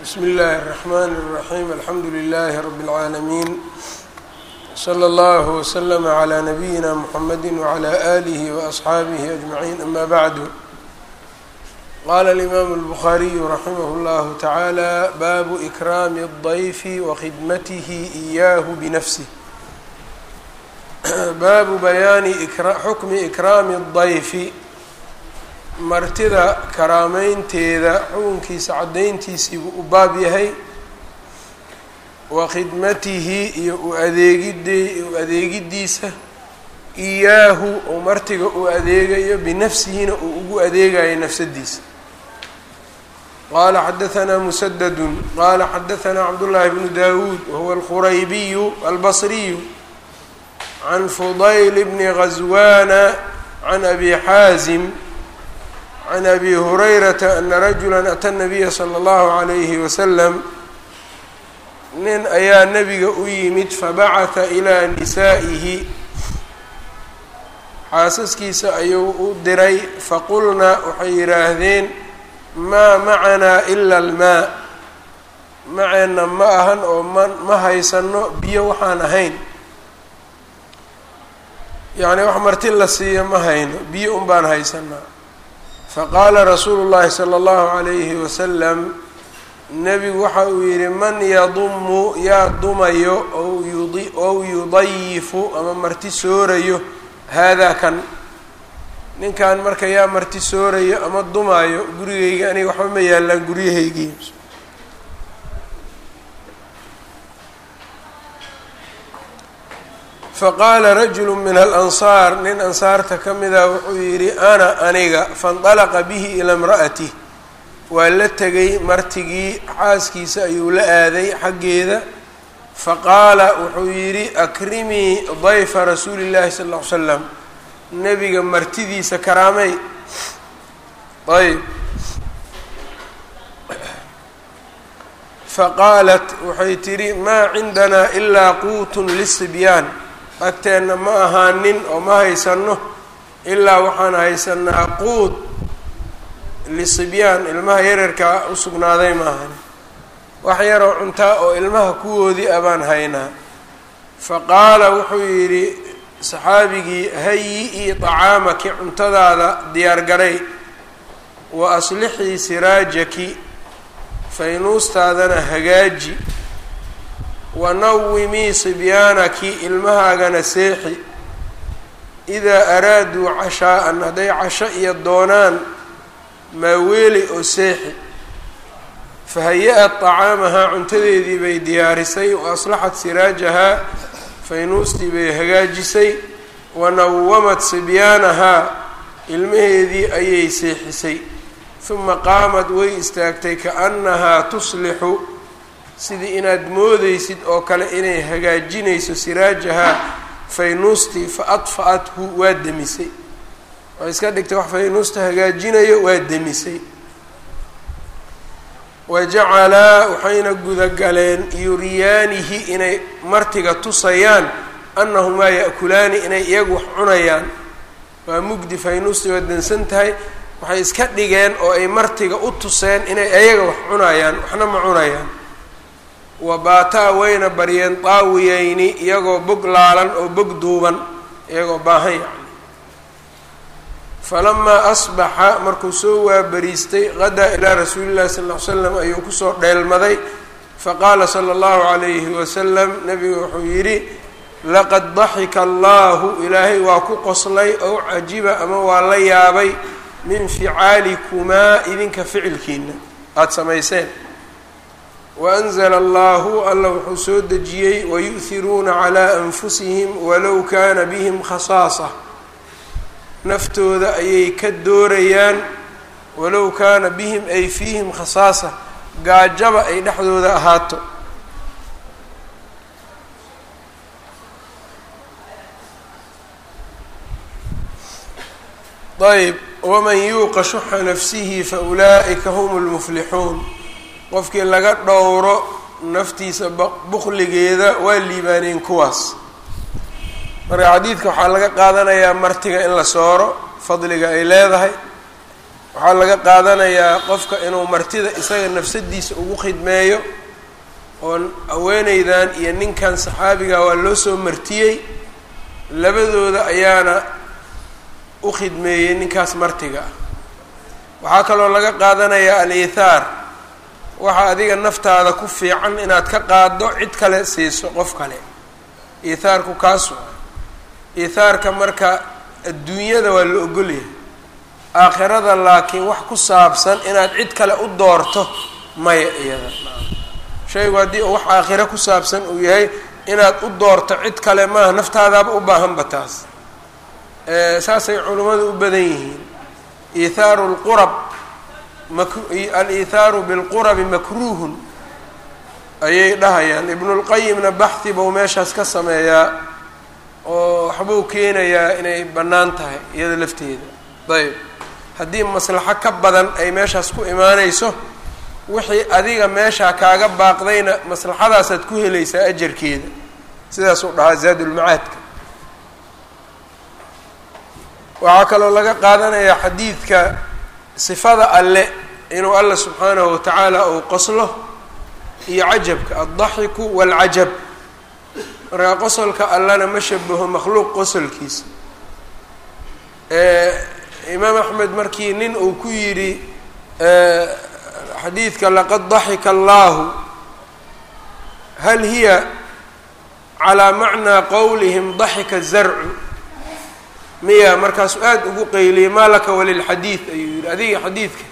bsmi اllahi الرحmn الرaحيم alxamdu لlh رb العaalمين slى اllه وslm عlى نbyina mحamedi وعlى آlih وأصxaabih أجمعين ama bعd qala الإmam الbخariي raximh اllah taعalى bab إkrاm الضyf وkhidmatih إyah bnfsه baabu bayaani xukmi ikraami الضayfi martida karaameynteeda xukunkiisa caddayntiisiibuu u baab yahay. Wa khidmatihi iyo u adeegid u adeegiddiisa. Iyaahu oo martiga uu adeegayo binafsihina uu ugu adeegayo nafsadiisa. Qaala xadahanaa musadadun qaala xadahanaa cabdullaahi bnu dawuud wahuwa alquraybiyu albasriyu can fudayl bni ghaswaana can abi xaazim can abi hurayrata ana rajula ata nabiya sala allahu calayhi wasalam nin ayaa nebiga u yimid fabacata ilaa nisaa'ihi xaasaskiisa ayuu u diray faqulnaa waxay yidhaahdeen maa macanaa ila almaa maceenna ma ahan oo ma ma haysano biyo waxaan ahayn. yacni wax marti la siiyo ma hayno biyo un baan haysanaa faqaala rasuulu llaahi sala allahu calayhi wasalam nebigu waxa uu yidhi man yadumu yaa dumayo ow yudayifu ama marti soorayo haadaa kan. Ninkan marka yaa marti soorayo ama dumaayo gurigayga aniga waxba ma yaallaan guryahaygii faqaala rajulu min alansaar nin ansaarta ka mida wuxuu yidhi ana aniga faindalaqa bihi ilaa imra'atih waa la tegay martigii xaaskiisa ayuu la aaday xaggeeda. Faqaala wuxuu yidhi akrimii dayfa rasuuli llahi sala ll ly slam nebiga martidiisa karaamey ayb. Faqaalat waxay tidhi maa cindanaa ilaa quutun lisibyaan agteenna ma ahaanin oo ma haysano ilaa waxaan haysanaa quud lisibyaan ilmaha yararkaa u sugnaaday maahan wax yaroo cuntaa oo ilmaha kuwoodii abaan haynaa. Fa qaala wuxuu yidhi saxaabigii hayi-ii tacaamaki cuntadaada diyaargaray wa aslixii siraajaki faynuustaadana hagaaji wanawimii sibyaanaki ilmahaagana seexi idaa araaduu cashaa'an hadday casho iyo doonaan maaweeli oo seexi fahaya-at tacaamahaa cuntadeedii bay diyaarisay wa aslaxat siraajahaa faynuustii bay hagaajisay wanawamat sibyaanahaa ilmaheedii ayay seexisay uma qaamad way istaagtay kaannahaa tuslixu sidii inaad moodeysid oo kale inay hagaajinayso siraajahaa faynuustii fa adfa-athu waa demisay. Waxay iska dhigtay wax faynuusta hagaajinayo waa demisay. Wa jacalaa waxayna gudagaleen yuriyaanihi inay martiga tusayaan annahumaa ya-kulaani inay iyagu wax cunayaan. Waa mugdi faynuustii waa dansan tahay. Waxay iska dhigeen oo ay martiga u tuseen inay ayaga wax cunayaan waxna ma cunayaan wabaataa wayna baryeen daawiyeyni iyagoo bog laalan oo bog duuban iyagoo baahan yacni falamaa asbaxa markuu soo waabariistay qadaa ilaa rasuuli llahi sala ll ly slam ayuu ku soo dheelmaday. Faqaala sala allahu calayhi wasalam nabigu wuxuu yidhi laqad daxika allaahu ilaahay waa ku qoslay ow cajiba ama waa la yaabay min ficaalikumaa idinka ficilkiina aada samayseen waanzla allahu alla wuxuu soo dejiyey wayu'hiruuna calaa anfusihim walow kaana bihim khasaasa naftooda ayay ka doorayaan walow kaana bihim ay fiihim khasaasa gaajaba ay dhexdooda ahaato ayb waman yuuqa shuxa nafsihi faulaa'ika hum lmuflixuun qofkii laga dhowro naftiisa bukligeeda waa liibaaneen kuwaas. Marka xadiidka waxaa laga qaadanayaa martiga in la sooro fadliga ay leedahay. Waxaa laga qaadanayaa qofka inuu martida isaga nafsadiisa ugu khidmeeyo oon haweeneydan iyo ninkan saxaabiga waa loo soo martiyey labadooda ayaana u khidmeeyey ninkaas martiga. Ah waxaa kaloo laga qaadanayaa al-iithaar waxa adiga naftaada ku fiican inaad ka qaaddo cid kale siiso qof kale. Iithaarku kaas waa iithaarka marka adduunyada waa la ogolyahay aakhirada laakiin wax ku saabsan inaad cid kale u doorto maya iyada. Shaygu haddii wax aakhiro ku saabsan uu yahay inaad u doorto cid kale maaha naftaadaaba u baahanba taas. Saasay culimmadu u badan yihiin. Iithaaru lqurab al-iithaaru bilqurabi makruuhun ayay dhahayaan. Ibnulqayimna baxhi buu meeshaas ka sameeyaa oo waxbuu keenayaa inay bannaan tahay iyada lafteeda. Ayb haddii maslaxo ka badan ay meeshaas ku imaanayso wixii adiga meeshaa kaaga baaqdayna maslaxadaasaad ku helaysaa ajarkeeda. Sidaasuu dhahaa zaadulmacaadka waxaa kaloo laga qaadanayaa xadiidka sifada alle inuu alla subxaanahu watacaala uu qoslo iyo cajabka addaxiku waalcajab markaa qosolka allana ma shabaho makhluuq qosolkiisa. Imaam axmed markii nin uu ku yidhi xadiidka laqad daxika allahu hal hiya calaa macnaa qowlihim daxika zarcu miya markaasuu aada ugu qeyliyey maa laka walilxadiid ayuu yihi adiga xadiidka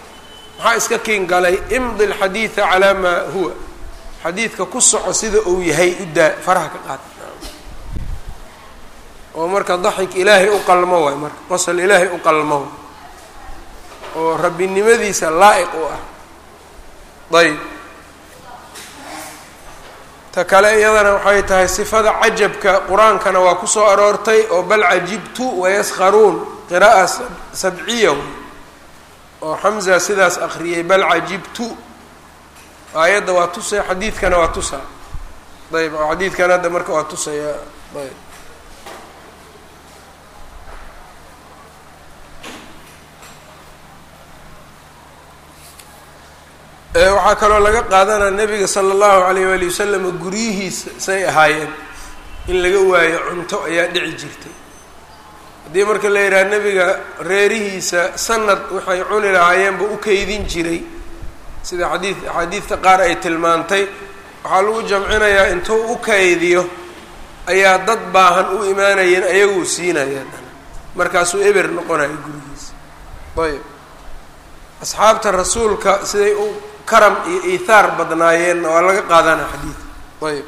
maxaa iska kiin galay? Imdi lxadiida calaa maa huwa. Xadiidka ku soco sida uu yahay u daa faraha ka qaad. Oo marka daxik ilaahay u qalmo waay marka. Qosol ilaahay u qalmo. Oo rabbinimadiisa laa-iq u ah. Ayb ta kale iyadana waxay tahay sifada cajabka qur'aankana waa ku soo aroortay oo bal cajibtu wayaskharuun qira'a sabciya oo xamza sidaas akriyay bal cajibtu. Aayadda waa tusay xadiidkana waa tusaa. Ayb xadiidkan hadda marka waa tusaya ayb waxaa kaloo laga qaadanaa nabiga sala allahu alayh waali wasalam guryihiisa say ahaayeen. In laga waayo cunto ayaa dhici jirtay. Haddii marka la yidhaha nebiga reerihiisa sanad waxay cuni lahaayeenba u keydin jiray. Sida xadii axaadiidta qaar ay tilmaantay waxaa lagu jamcinayaa intuu u kaydiyo ayaa dad baahan u imaanayeen ayaguu siinayaan markaasuu eber noqonayo gurigiisa ayb asxaabta rasuulka siday u karam iyo iithaar badnaayeenna waa laga qaadana xadiidka ayb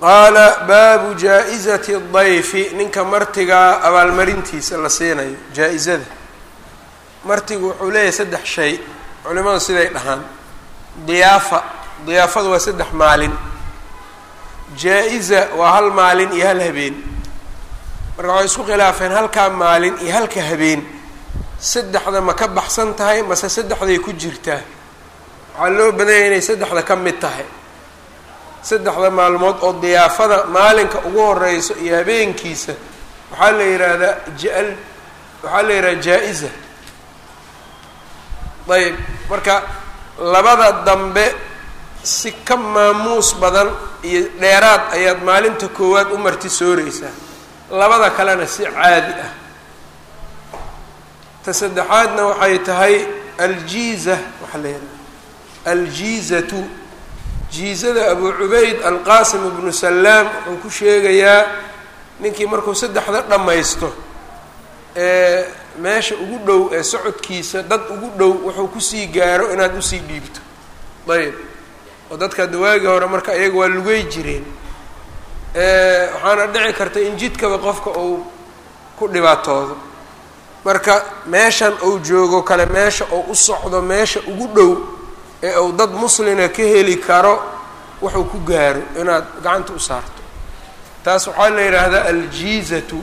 qaala baabu jaa-izati dayfi ninka martigaa abaalmarintiisa la siinayo jaa-izada. Martigu wuxuu leeyahay saddex shay. Culimadu siday dhahaan. Diyaafa. Diyaafadu waa saddex maalin. Jaa-iza waa hal maalin iyo hal habeen. Marka waxay isku khilaafeen halkaa maalin iyo halka habeen saddexda ma ka baxsan tahay mase saddexday ku jirtaa? Waxaa loo badanya inay saddexda ka mid tahay. Saddexda maalmood oo diyaafada maalinka ugu horeyso iyo habeenkiisa waxaa la yidhaahdaa ja- waxaa la yidhahdaa jaa-iza. Ayb marka labada dambe si ka maamuus badan iyo dheeraad ayaad maalinta koowaad u marti sooreysaa labada kalena si caadi ah ta saddexaadna waxay tahay aljiiza waxaa la yidhaha aljiizatu. Jiizada abu cubayd alqaasim ibnu salaam wuxuu ku sheegayaa ninkii markuu saddexda dhammaysto ee meesha ugu dhow ee socodkiisa dad ugu dhow wuxuu ku sii gaaro inaad u sii dhiibto. Ayb oo dadka dawaagii hore marka iyaga waa lugey jireen. Waxaana dhici karta in jidkaba qofka uu ku dhibaatoodo marka meeshan uu joogo kale meesha uu u socdo meesha ugu dhow ee uu dad muslina ka heli karo wuxuu ku gaaro inaad gacanta u saarto. Taas waxaa la yidhaahdaa aljiizatu.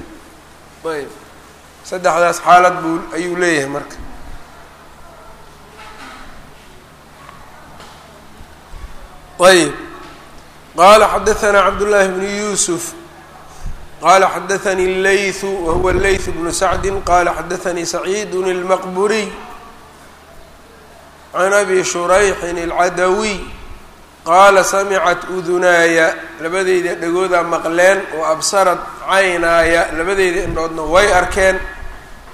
Ayb. Saddexdaas xaalad buu ayuu leeyahay marka. Ayb. Qaala xadaanaa cabdullaahi bnu yuusuf qala xadaثnي الlayث whuwa الlayث بن sacdi qala xadaثnii سacيid الmqburiي can abi shurayxin الcadawiy qaala samicat udunaaya labadeyda dhegoodaa maqleen wa absarat caynaaya labadeyda indhoodna way arkeen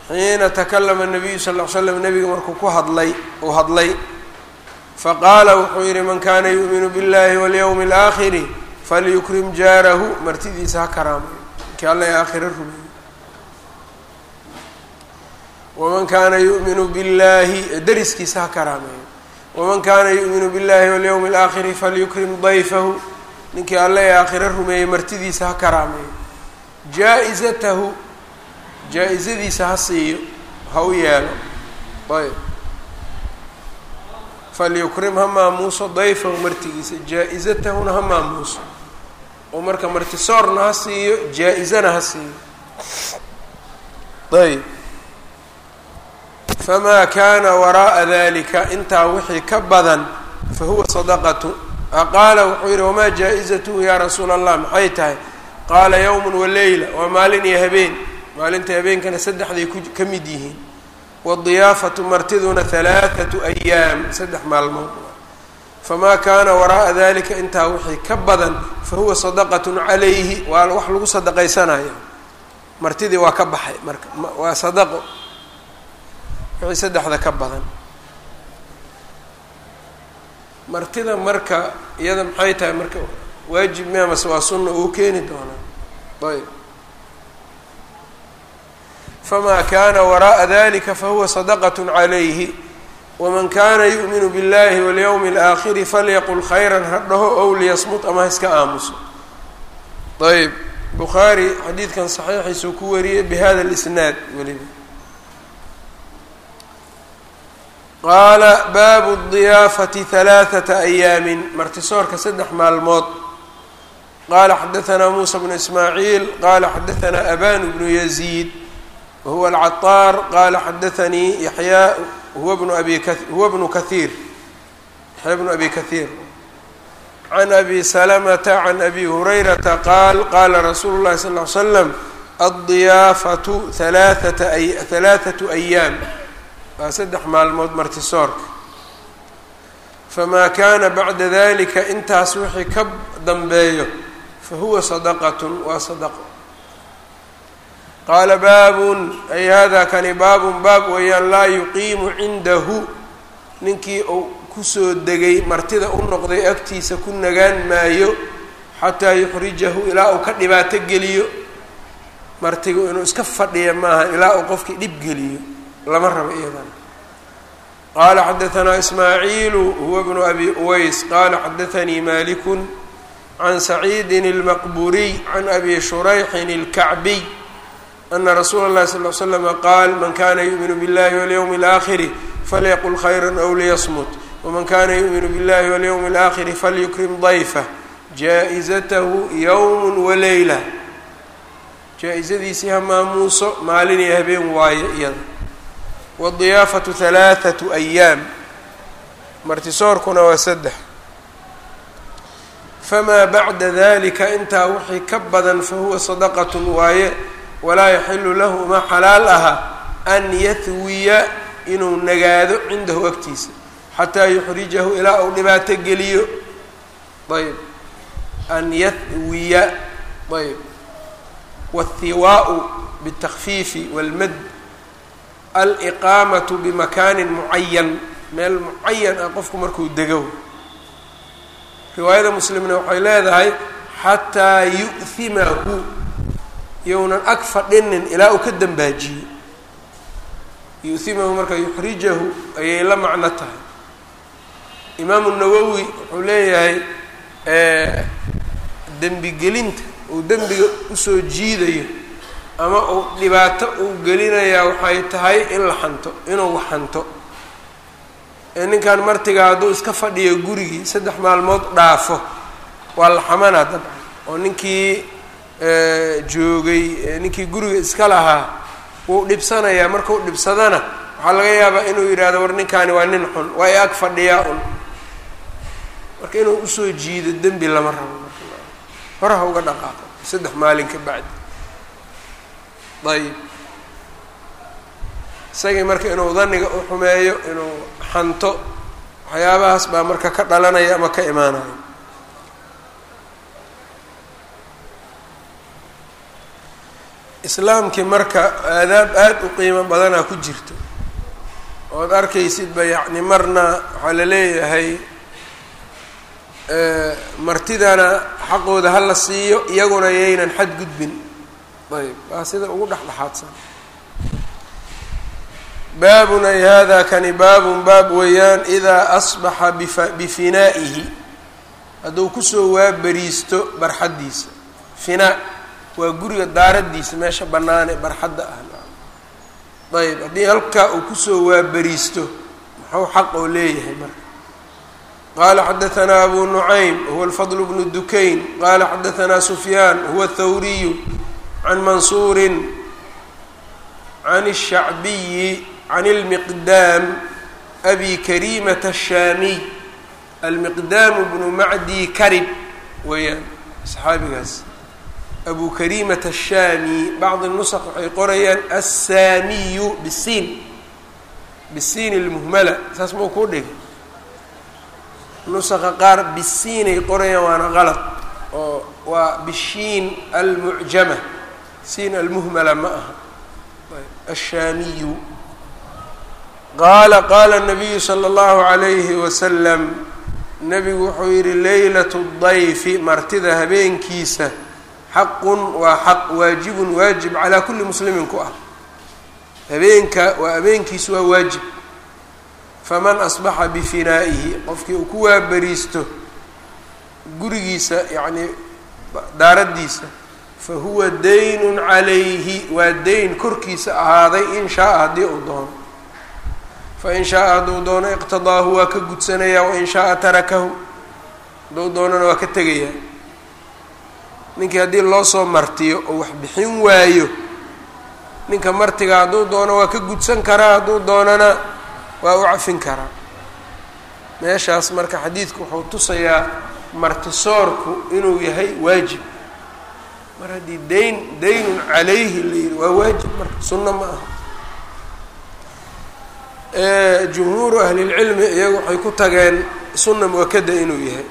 xiina takalama الnabiyu sal ll ly slam nebiga markuu ku hadlay uu hadlay faqaala wuxuu yidhi man kana yu'minu biاllahi walyowmi اlآakhiri falyukrim jaarahu martidiisa ha karaamayo inkii alla ee aakhira rumeeyey waman kaana yu'minu biاllahi deriskiisa ha karaameeyo waman kaana yu'minu biاllahi walyowmi اlآakhiri falyukrim dayfahu ninkii alle ee aakhira rumeeyey martidiisa ha karaameeyo jaa-izatahu jaa-izadiisa ha siiyo ha u yeelo ayb falyukrim ha maamuuso dayfahu martigiisa jaa-izatahuna ha maamuuso oo marka martisoorna ha siiyo jaa-izana ha siiyo. Ayb. Famaa kaana waraa'a dalika intaa wixii ka badan fa huwa sadaqatu. Qaala wuxuu yidhi wamaa jaa-izatuhu yaa rasuula allah maxay tahay? Qaala yowmun waleyla waa maalin iyo habeen. Maalinta habeenkana saddexday ka mid yihiin. Wadiyaafatu martiduna halaathatu ayaam saddex maalmood famaa kaana waraa'a dalika intaa wixii ka badan fa huwa sadaqatun calayhi waa wax lagu sadaqaysanaya martidii waa ka baxay marka waa sadaqo wixii saddexda ka badan martida marka iyada maxay tahay marka waajib mia mase waa sunna uu keeni doonaa ayb famaa kaana waraa'a dalika fahuwa sadaqat calayhi waman kaana yu'minu biاllahi walyowmi alaakhiri falyaqul khayran ha dhaho ow liyasmut ama ha iska aamuso ayb bukhaari xadiidkan saxiixiisuu ku wariyey bihada lisnaad weliba qaala baabu diyaafati halaaata ayaamin martisoorka saddex maalmood qaala xadaanaa muusa bnu ismaaciil qaala xadaanaa abanu bnu yaziid wahuwa alcataar qaala xadaanii yaxyaa huwa bnu abi huwa bnu kahiir yaxya bnu abi kahiir can abi salamata can abi hurayrata qaal qaala rasuulu llahi sal l slam addiyaafatu halaaata halaathatu ayaam waa saddex maalmood martisoorka famaa kaana bacda dalika intaas wixii ka dambeeyo fahuwa sadaqatun waa sadaqo qaala baabun ay hada kani baabun baab weeyaan laa yuqiimu cindahu ninkii uu ku soo degay martida u noqday agtiisa ku nagaan maayo xataa yuxrijahu ilaa uu ka dhibaato geliyo martigu inuu iska fadhiya maaha ilaa uu qofkii dhib geliyo lama rabo iyadana qaala xadaanaa ismaaciilu huwa bnu abi uways qaala xadaanii maalikun can saciidin almaqburiy can abi shurayxin alkacbiy ana rasuula اllahi sal ly slama qaal man kana yu'minu biاllahi walyowmi اlآakhiri falyaqul khayra aw liyasmut wman kana yu'minu biاllahi walyowmi اlآakhiri falyukrim dayfah jaa-izatahu yowm waleyla jaa-izadiisii ha maamuuso maalin iyo habeen waayo iyada wadiyaafatu halaathatu ayaam martisoorkuna waa saddex famaa bacda dalika intaa wixii ka badan fahuwa sadaqatun waaye walaa yaxilu lahu ma xalaal aha an yahwiya inuu nagaado cindahu agtiisa xataa yuxrijahu ilaa uu dhibaato geliyo ayb an yahwiya ayb wاthiwaau bالtakfiifi wاlmad aliqaamatu bimakaanin mucayan meel mucayan ah qofku markuu dego riwaayada muslimna waxay leedahay xataa yu'himahu younan ag fadhinin ilaa uu ka dambaajiyo yu'himahu marka yuxrijahu ayay la macno tahay. Imaamu nawowi wuxuu leeyahay dembigelinta uu dembiga u soo jiidayo ama uu dhibaato uu gelinayaa waxay tahay in la xanto inuu xanto. Ee ninkan martiga hadduu iska fadhiyo gurigii saddex maalmood dhaafo waa la xamanaa dabcan oo ninkii joogay ninkii guriga iska lahaa wuu dhibsanayaa. Markuu dhibsadana waxaa laga yaabaa inuu yidhaahdo war ninkaani waa nin xun waa i ag fadhiyaa un marka inuu u soo jiido dembi lama rabo. Horaha uga dhaqaaqo saddex maalin ka bacdi. Ayib isagii marka inuu daniga u xumeeyo inuu xanto waxyaabahaas baa marka ka dhalanaya ama ka imaanaya islaamkii marka aadaab aada u qiimo badanaa ku jirto. Ood arkaysidba yacni marna waxaa la leeyahay martidana xaqooda ha la siiyo iyaguna yaynan xad gudbin. Ayb waa sida ugu dhexdhexaadsan. Baabun ay hada kani baabun baab weeyaan idaa asbaxa bifinaa'ihi. Hadduu ku soo waaberiisto barxaddiisa. Finaa waa guriga daaraddiisa meesha bannaane barxadda ah ayb haddii halkaa uu kusoo waaberiisto muxuu xaq oo leeyahay marka qala xadaanaa abu nucaym huwa alfadl bnu dukayn qala xadaanaa sufyaan huwa athawriyu can mansuurin can الshacbiyi can اlmiqdaam abi karimata الshaamiy almiqdaamu bnu macdi karib weeyaan saxaabigaas abu kariimata ashaami bacdi nusak waxay qorayaan assaamiyu bisiin bisiin ilmuhmala saas mau kuu dhigi nusaqa qaar bisiinay qorayaan waana qalad oo waa bishiin almucjama siin almuhmala ma aha. Ashaamiyu qaala qaala nabiyu sala allahu calayhi wasalam nabigu wuxuu yidhi leylatu dayfi martida habeenkiisa xaqun waa xaq waajibun waajib calaa kulli muslimin ku ah. Habeenka waa habeenkiisu waa waajib. Faman asbaxa bifinaa'ihi qofkii uu ku waaberiisto gurigiisa yacnii daaraddiisa fa huwa daynun calayhi waa dayn korkiisa ahaaday in shaaa haddii uu doono. Fa in shaaa hadduu doono iqtadaahu waa ka gudsanayaa wain shaaa tarakahu hadduu doonana waa ka tegayaa ninkii haddii loo soo martiyo oo wax bixin waayo ninka martiga hadduu doono waa ka gudsan karaa hadduu doonana waa u cafin karaa meeshaas marka xadiidku wuxuu tusayaa martisoorku inuu yahay waajib. Mar haddii dayn daynun calayhi la yidhi waa waajib marka sunno ma aha. Jumhuuru ahlilcilmi iyagu waxay ku tageen sunna muwakada inuu yahay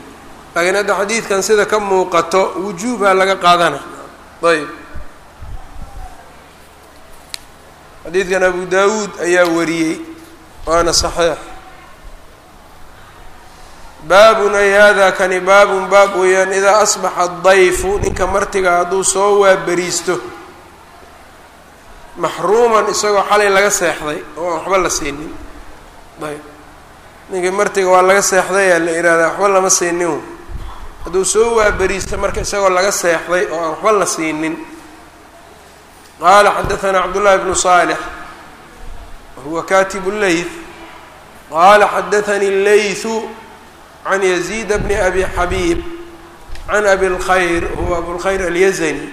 laakiin hadda xadiidkan sida ka muuqato wujuubaa laga qaadana. Ayb xadiidkan abu dawuud ayaa wariyey waana saxiix. Baabun ay hada kani baabun baab weeyaan idaa asbaxa dayfu ninka martiga hadduu soo waaberiisto maxruuman isagoo xalay laga seexday oo waxba la siinin. Ayb ninkii martiga waa laga seexdayaa la ihahdaa waxba lama siinin hadduu soo waaberiisto marka isagoo laga seexday oo aan waxba la siinin. Qaala xadaanaa cabdullahi bnu saalix wahuwa katibu leyth qaala xadaanii leythu can yaziid bni abi xabiib can abi lkhayr huwa abulkhayr alyazani.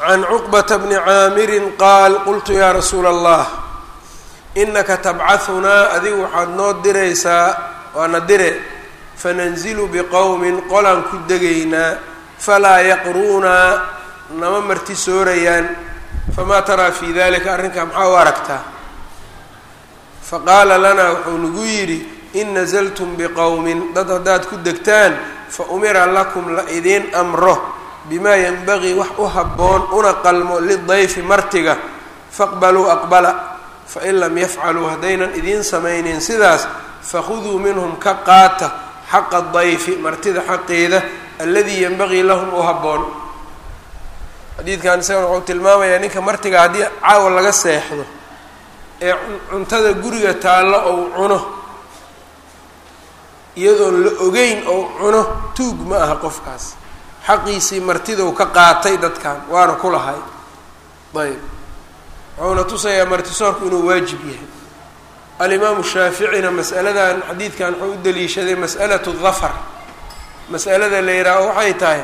Can cuqbata bni caamirin qaal qultu yaa rasuula allah inaka tabcahunaa adigu waxaad noo diraysaa waana dire fananzilu biqowmin qolaan ku degaynaa falaa yaqruunaa nama marti soorayaan famaa taraa fii dalika arrinkaa maxaa u aragtaa? Faqaala lanaa wuxuu nagu yidhi in nasaltum biqowmin dad haddaad ku degtaan fa umira lakum la idiin amro bimaa yanbagii wax u habboon una qalmo lidayfi martiga faqbaluu aqbala fain lam yafcaluu haddaynan idiin samaynin sidaas fakhuduu minhum ka qaata xaqa dayfi martida xaqeeda alladii yanbagii lahum u habboon xadiidkan isagana wuxuu tilmaamayaa ninka martiga haddii caawa laga seexdo ee cuntada guriga taallo ou cuno iyadoon la ogeyn ou cuno tuug ma aha qofkaas xaqiisii martidou ka qaatay dadkan waana ku lahay ayb wuxuuna tusayaa martisoorku inuu waajib yahay. Alimaamu shaaficina mas'aladan xadiidkan wuxuu u daliishaday mas'alatu dafar mas'alada la yidhaaho waxay tahay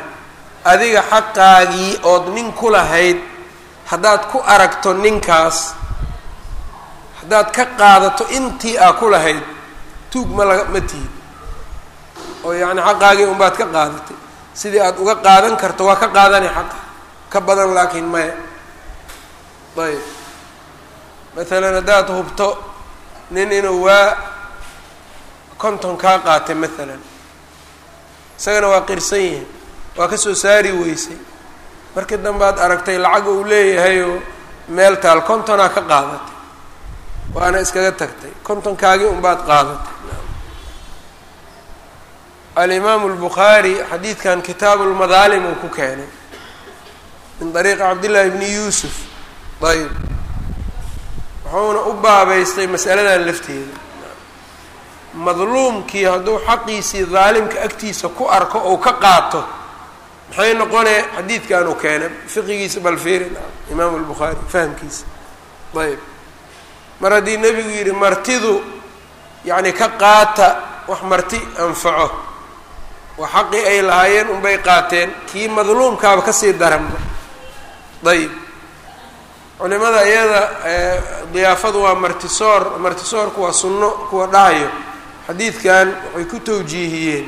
adiga xaqaagii ood nin ku lahayd haddaad ku aragto ninkaas haddaad ka qaadato intii aa ku lahayd tuug ma laga ma tihid. Oo yacni xaqaagii unbaad ka qaadatay. Sidii aada uga qaadan karto waa ka qaadani xaqa. Ka badan laakiin maya ayb maalan haddaad hubto nin inuu waa konton kaa qaatay maalan isagana waa qirsan yihiin waa ka soo saari weysay. Markii dambe aad aragtay lacag uu leeyahayoo meel taal kontonaa ka qaadatay. Waana iskaga tagtay kontonkaagii unbaad qaadatay. Alimaamu albukhaari xadiidkan kitaabu lmadaalim uu ku keenay. Min dariiqi cabdillaahi bni yuusuf. Ayb wuxuuna u baabeystay masaladan lafteeda. Madluumkii hadduu xaqiisii daalimka agtiisa ku arko ou ka qaato maxay noqonee xadiidkan uu keenay? Fiqigiisa balfiiri imaamu albukhaari fahamkiisa. Ayb mar haddii nebigu yidhi martidu yacni ka qaata wax marti anfaco waa xaqii ay lahaayeen unbay qaateen kii madluumkaaba ka sii daranba ayb culimada iyada diyaafadu waa martisoor martisoorku waa sunno kuwa dhahayo xadiidkan waxay ku tawjiihiyeen.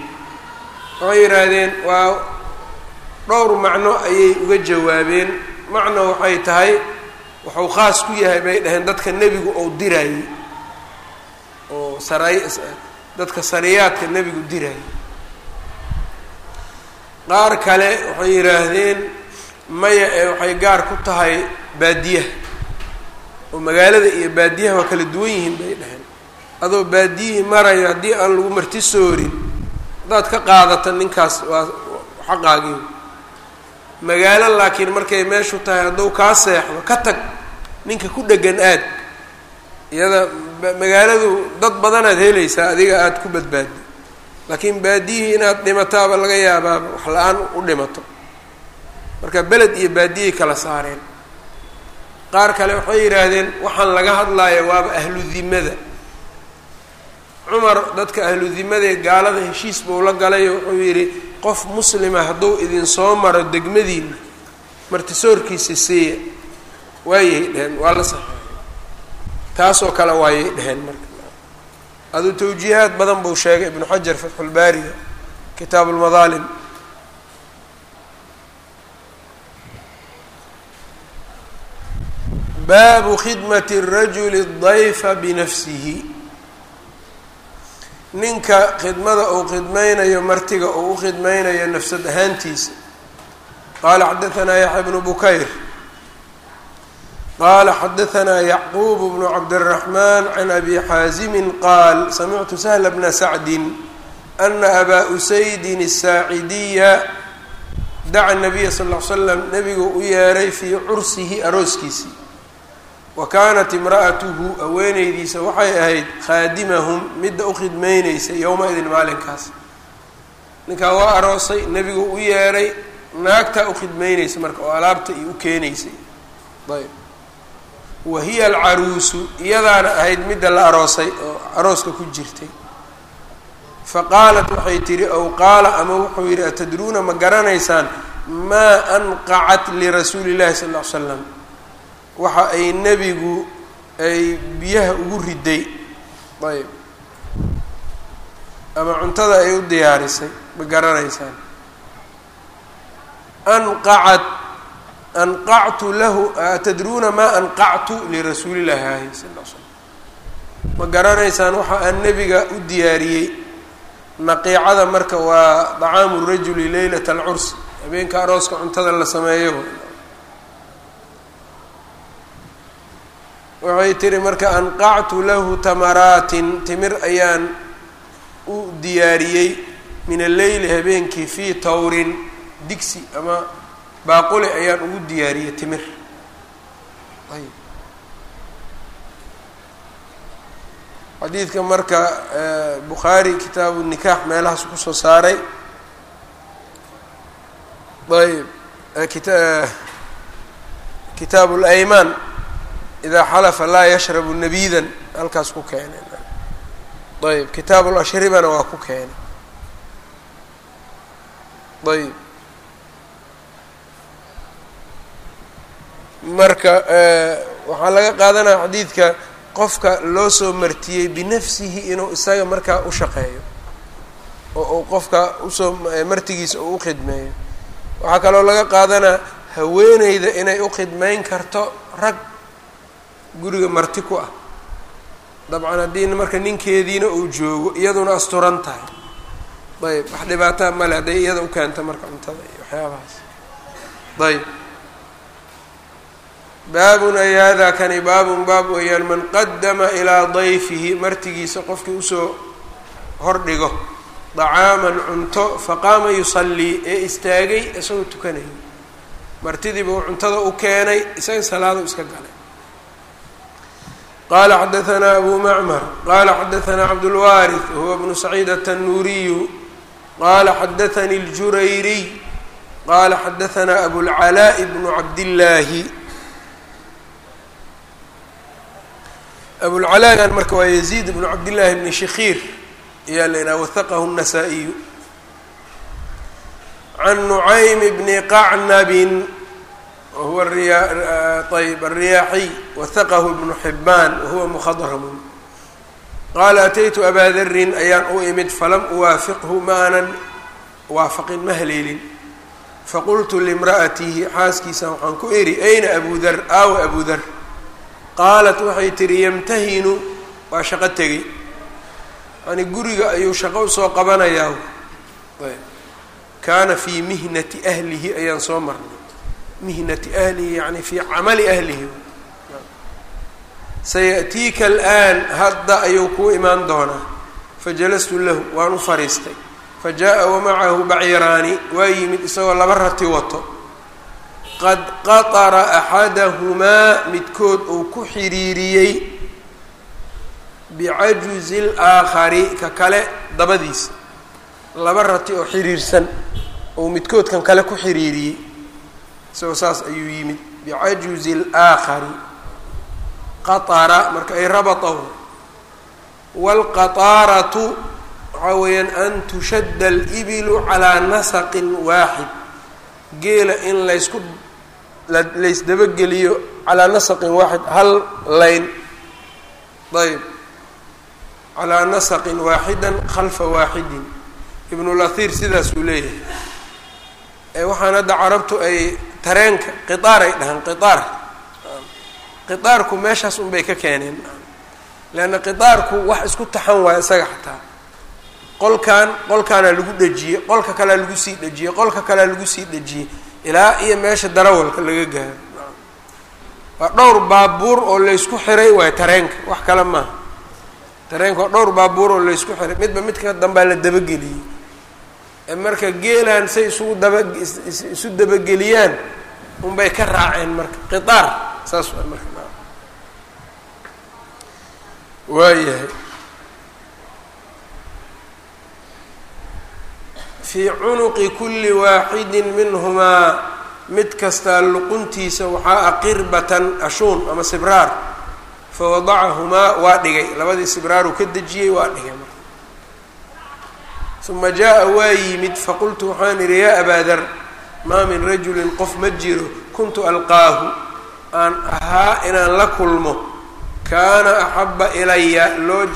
Waxay yidhaahdeen waa dhowr macno ayay uga jawaabeen. Macno waxay tahay waxuu khaas ku yahay bay dhaheen dadka nebigu ou dirayey. Oo saray dadka sariyaadka nebigu dirayay qaar kale waxay yidhaahdeen maya ee waxay gaar ku tahay baadiyaha oo magaalada iyo baadiyaha waa kala duwan yihiin bay dhaheen. Adoo baadiyihii marayo haddii aan lagu marti soorin haddaad ka qaadata ninkaas waa xaqaagii magaalo laakiin markay meeshu tahay hadduu kaa seexdo ka tag ninka ku dhegan aad. Iyada magaaladu dad badanaad helaysaa adiga aada ku badbaadi. Laakiin baadiyihii inaad dhimataaba laga yaabaa wax la'aan u dhimato. Marka beled iyo baadiyay kala saareen qaar kale waxay yidhaahdeen waxaan laga hadlayo waaba ahlu dimada cumar dadka ahlu dimadaee gaalada heshiis buu la galay wuxuu yidhi qof muslima hadduu idin soo maro degmadiina martisoorkiisa siiya waayay dheheen waa la saxeexay taasoo kale waayay dheheen marka. Aduu tawjiihaad badan buu sheegay ibnu xajar fatxulbaariga kitaabu lmadaalim baabu khidmati rajuli dayfa binafsihi ninka khidmada uu khidmaynayo martiga uu u khidmaynayo nafsad ahaantiisa qaala xadahanaa yaxya بن bukayr qaala xadahanaa yacquub بن cabdiraxmaan can abi xaazimi qaal samictu sahla bna sacdin ana abaa usaydin asaacidiya daca nabiya sal l l slam nebigu u yeeray fii cursihi arooskiisii wa kaanat imra'atuhu haweeneydiisa waxay ahayd khaadimahum midda u khidmeyneysa yowma-idin maalinkaas. Ninkaa waa aroosay nebigu u yeeray naagtaa u khidmeyneysa marka oo alaabta iyo u keenaysay. Ayb. Wa hiya alcaruusu iyadaana ahayd midda la aroosay oo arooska ku jirtay. Fa qaalat waxay tihi ow qaala ama wuxuu yidhi atadruuna ma garanaysaan maa anqacat lirasuuli llahi sal ll ly slam waxa ay nebigu ay biyaha ugu riday. Ayb. Ama cuntada ay u diyaarisay ma garanaysaan. Anqacat anqactu lahu atadruuna maa anqactu lirasuuli llahi ahi sal l slam ma garanaysaan waxa aan nebiga u diyaariyey. Naqiicada marka waa dacaamu rajuli leylata alcursi habeenka arooska cuntada la sameeyo waxay tihi marka anqactu lahu tamaraatin timir ayaan u diyaariyey min alleyli habeenkii fii tawrin digsi ama baaquli ayaan ugu diyaariyey timir. Ayb xadiidka marka bukhaari kitaabu nikaax meelahaas ku soo saaray. Ayb kita laymaan idaa xalafa laa yashrabu nabidan halkaas ku keenay ayb kitaabu lashribana waa ku keenay ayb marka waxaa laga qaadanaya xadiidka qofka loo soo martiyey binafsihi inuu isaga markaa u shaqeeyo oo uu qofka u soo martigiisa uu u khidmeeyo waxaa kaloo laga qaadanaa haweeneyda inay u khidmeyn karto rag guriga marti ku ah. Dabcan haddii marka ninkeediina uu joogo iyaduna asturan tahay. Ayb wax dhibaataa male hadday iyada u keento marka cuntada iyo waxyaabahaas. Ayb baabun ay hada kani baabun baab weeyaan man qadama ilaa dayfihi martigiisa qofkii u soo hordhigo dacaaman cunto faqaama yusallii ee istaagay isagoo tukanayay. Martidiiba uu cuntada u keenay isaga salaado iska galay qala xadaثna abu macmar qala xadaثna cabdاlwaariث wahuwa bnu saciid الtanuuriyu qala xadaثani اljurayriy qala xadaثna abulcalaaء bnu cabdillaahi abulcalaagan marka waa yaziid bnu cabdillaahi bni shikhiir ayaa la yidhaha wahaqahu الnasaa-iyu can nucaym bni qacnabin wahuwa ayb alriyaaxiy wahaqahu ibnu xibaan wahuwa mukhadramun qaala ataytu abaa darin ayaan u imid falam uwaafiqhu ma aanan waafaqin ma haleelin faqultu limra'atihi xaaskiisa waxaan ku idhi ayna abu dar aawa abu dar qaalat waxay tihi yamtahinu waa shaqo tegey yani guriga ayuu shaqo u soo qabanayaa kaana fii mihnati ahlihi ayaan soo marnay mihnati ahlihi yani fii camali ahlihi saya'tiika alآan hadda ayuu kuu imaan doonaa fajalastu lahu waan u fariistay fajaءa wamacahu baciiraani waa yimid isagoo laba rati wato qad qaطara axadahumaa midkood uu ku xiriiriyey bicajuzi اlaakhari ka kale dabadiisa laba rati oo xiriirsan ou midkoodkan kale ku xiriiriyey isagoo saas ayuu yimid bicajuzi اlaakhari qaطara marka ay rabatahu wاlqaطaaratu waxaa weeyaan an tushadda alibilu calaa nasaqin waaxid geela in laysku laysdabageliyo calaa nasaqin waaxid hal layn ayb calaa nasaqin waaxidan khalfa waaxidin ibnulahir sidaasuu leeyahay ee waxaan hadda carabtu ay tareenka qiaar ay dhahaan qiaar qiaarku meeshaas unbay ka keeneen. Leanna qiaarku wax isku taxan waaya isaga xataa. Qolkan qolkaana lagu dhejiyey qolka kalea lagu sii dhejiyey qolka kalea lagu sii dhejiyey ilaa iyo meesha darawalka laga gaaro. Waa dhowr baabuur oo laysku xiray waay tareenka wax kale maaha. Tareenka waa dhowr baabuur oo laysku xiray. Midba midka dambaa la dabageliyey marka geelan say isugu daba isu dabageliyaan unbay ka raaceen marka. Qiaar saas waa marka. Waayahay. Fii cunuqi kuli waaxidin minhumaa mid kastaa luquntiisa waxaa a qirbatan ashuun ama sibraar. Fawadacahumaa waa dhigay. Labadii sibraaruu ka dejiyey waa dhigay uma jaa waa yimid faqultu waxaan idhi yaa abaa dar maa min rajulin qof ma jiro kuntu alqaahu aan ahaa inaan la kulmo kaana axabba ilaya loo